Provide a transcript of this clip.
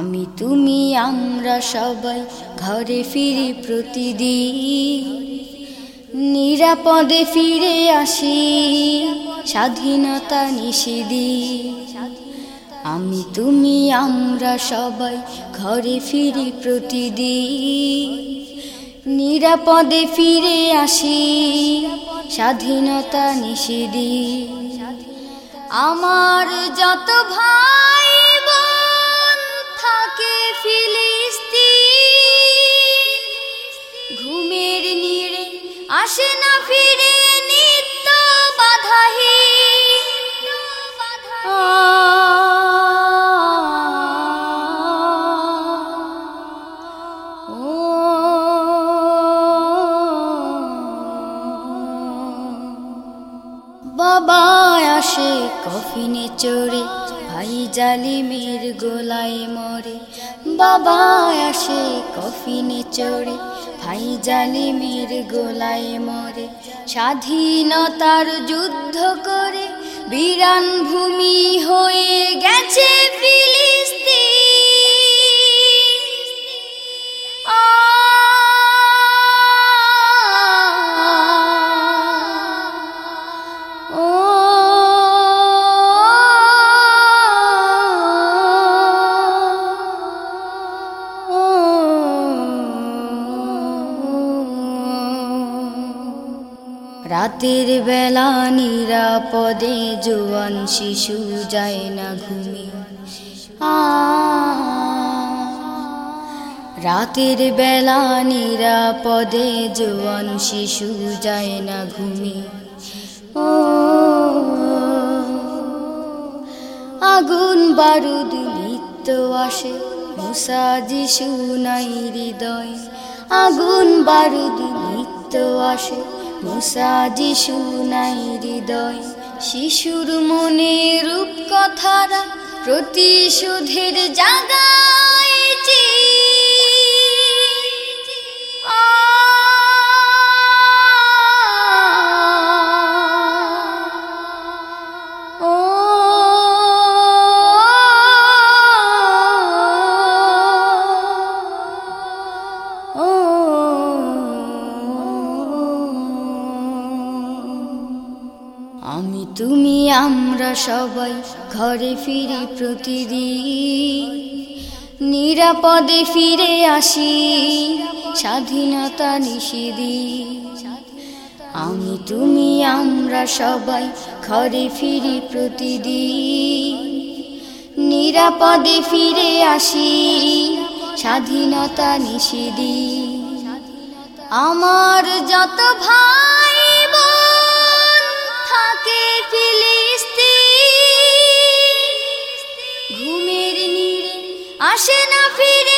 আমি তুমি, আমরা সবাই ঘরে ফিরি প্রতিদিন। নিরাপদে ফিরে আসি, স্বাধীনতা নিষিদি আমি তুমি, আমরা সবাই ঘরে ফিরি প্রতিদিন। নিরাপদে ফিরে আসি, স্বাধীনতা নিষিদি আমার যত ভাই ঘুমের নিড়ে আসে না ফিরে নিত্য বাধাহীন। বাবা। আসে কফিনে চড়ে ভাই জালিমের গোলায় মরে। বাবা আসে কফিনে চড়ে ভাই জালিমের গোলায় মরে। স্বাধীনতার যুদ্ধ করে বিরান ভূমি হয়ে গেছে রাতের বেলা নিরাপদে জোয়ান শিশু যায় না ঘুমে। রাতের বেলা নিরাপদে জোয়ান শিশু যায় না ঘুমে। ও, আগুন বারুদ নিত্য আসে, মুসা যিশু নাই হৃদয়। আগুন বারুদ নিত্য আসে মুসা যিশু নাই হৃদয় শিশুর মনে রূপ কথারা প্রতিশোধের জাগাইছি তুমি আমরা সবাই ঘরে ফিরি প্রতিদিন। নিরাপদে ফিরে আসি, স্বাধীনতা নিষিদি আমি, তুমি, আমরা সবাই ঘরে ফিরি প্রতিদিন। নিরাপদে ফিরে আসি, স্বাধীনতা নিষিদি আমার যত ভাই আসে না ফিরে